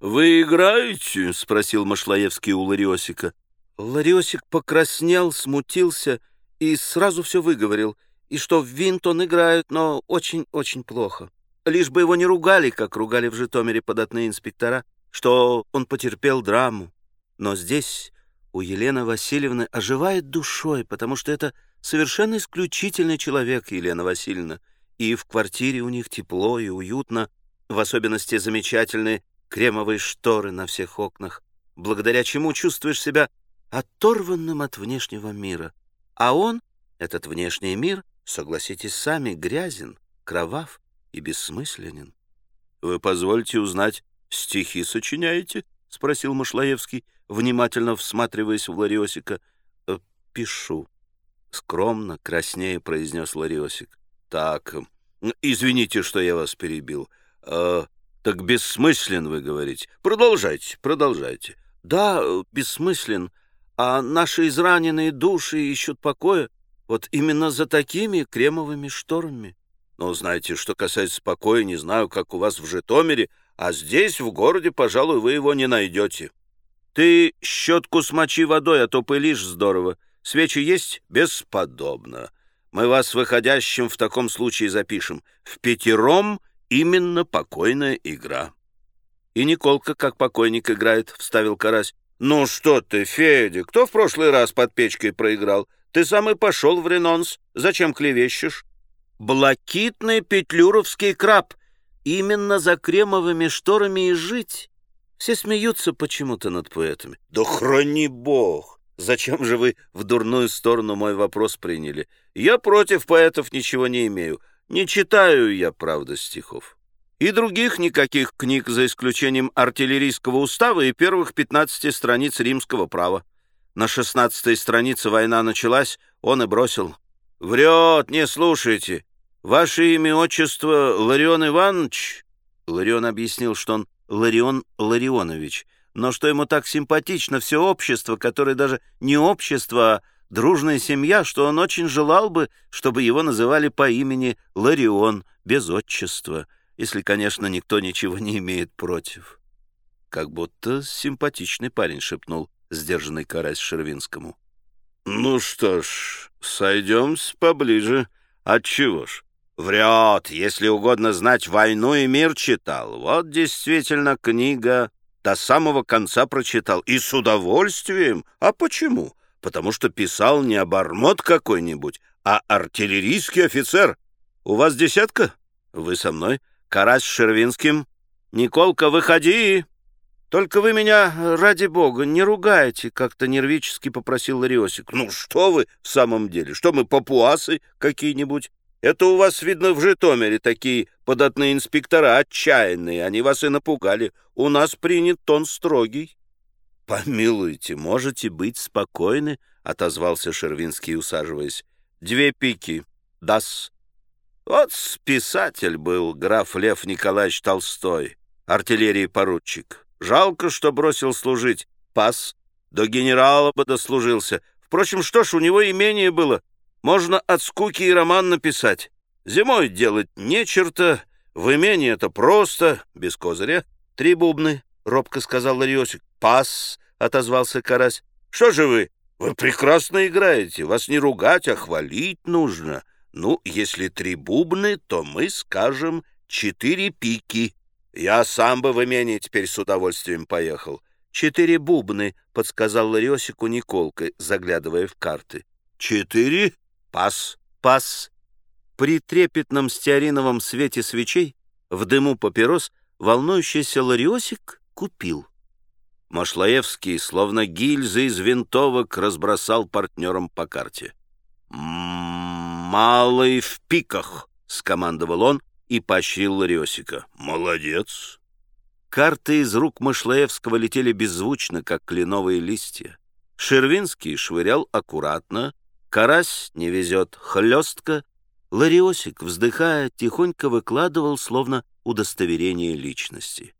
«Вы играете?» — спросил Машлаевский у Лариосика. Лариосик покраснел, смутился и сразу все выговорил. И что в винт он играет, но очень-очень плохо. Лишь бы его не ругали, как ругали в Житомире податные инспектора, что он потерпел драму. Но здесь у Елены Васильевны оживает душой, потому что это совершенно исключительный человек, Елена Васильевна. И в квартире у них тепло и уютно, в особенности замечательные кремовые шторы на всех окнах, благодаря чему чувствуешь себя оторванным от внешнего мира. А он, этот внешний мир, согласитесь сами, грязен, кровав и бессмысленен. — Вы позвольте узнать, стихи сочиняете? — спросил Машлаевский, внимательно всматриваясь в Лариосика. «Э, — Пишу. Скромно, краснее произнес Лариосик. — Так, извините, что я вас перебил. Так бессмыслен, вы говорите. Продолжайте, продолжайте. Да, бессмыслен. А наши израненные души ищут покоя вот именно за такими кремовыми шторами. Ну, знаете, что касается покоя, не знаю, как у вас в Житомире, а здесь, в городе, пожалуй, вы его не найдете. Ты щетку смочи водой, а то пылишь здорово. Свечи есть? Бесподобно. Мы вас выходящим в таком случае запишем. В пятером именно покойная игра. И Николка, как покойник, играет, — вставил Карась. Ну что ты, Федя, кто в прошлый раз под печкой проиграл? Ты сам и пошел в ренонс. Зачем клевещешь? Блакитный петлюровский краб. Именно за кремовыми шторами и жить. Все смеются почему-то над поэтами. Да храни бог! Зачем же вы в дурную сторону мой вопрос приняли? Я против поэтов ничего не имею. Не читаю я, правда, стихов. И других никаких книг, за исключением артиллерийского устава и первых 15 страниц римского права. На 16 странице война началась, он и бросил. «Врет, не слушайте. Ваше имя, отчество Ларион Иванович?» Ларион объяснил, что он Ларион Ларионович, но что ему так симпатично все общество, которое даже не общество, а дружная семья, что он очень желал бы, чтобы его называли по имени Ларион, без отчества, если, конечно, никто ничего не имеет против. Как будто симпатичный парень шепнул сдержанный карась Шервинскому. «Ну что ж, сойдемся поближе. Отчего ж? Врет, если угодно знать, «Войну и мир» читал. Вот действительно книга до самого конца прочитал. И с удовольствием. А почему? Потому что писал не обормот какой-нибудь, а артиллерийский офицер. У вас десятка? Вы со мной? Карась с Шервинским? Николка, выходи! Только вы меня, ради бога, не ругайте, как-то нервически попросил Лариосик. Ну что вы в самом деле? Что мы, папуасы какие-нибудь? Это у вас, видно, в Житомире такие податные инспектора отчаянные. Они вас и напугали. У нас принят тон строгий. «Помилуйте, можете быть спокойны», — отозвался Шервинский, усаживаясь. «Две пики. Дас». Вот писатель был граф Лев Николаевич Толстой, артиллерии поручик. Жалко, что бросил служить. Пас. До генерала бы дослужился. Впрочем, что ж, у него имение было. Можно от скуки и роман написать. Зимой делать не черта, в имении это просто, без козыря. Три бубны, — робко сказал Лариосик. «Пас!» — отозвался Карась. «Что же вы? Вы прекрасно играете. Вас не ругать, а хвалить нужно. Ну, если три бубны, то мы скажем четыре пики. Я сам бы в имение теперь с удовольствием поехал». «Четыре бубны», — подсказал Лариосику Николка, заглядывая в карты. «Четыре? Пас, пас». При трепетном стеариновом свете свечей, в дыму папирос, волнующийся Лариосик купил. Машлаевский, словно гильзы из винтовок, разбросал партнерам по карте. «Малый в пиках!» — скомандовал он и поощрил Лариосика. «Молодец!» Карты из рук Машлаевского летели беззвучно, как кленовые листья. Шервинский швырял аккуратно, Карась не везет хлестко, Лариосик, вздыхая, тихонько выкладывал, словно удостоверение личности.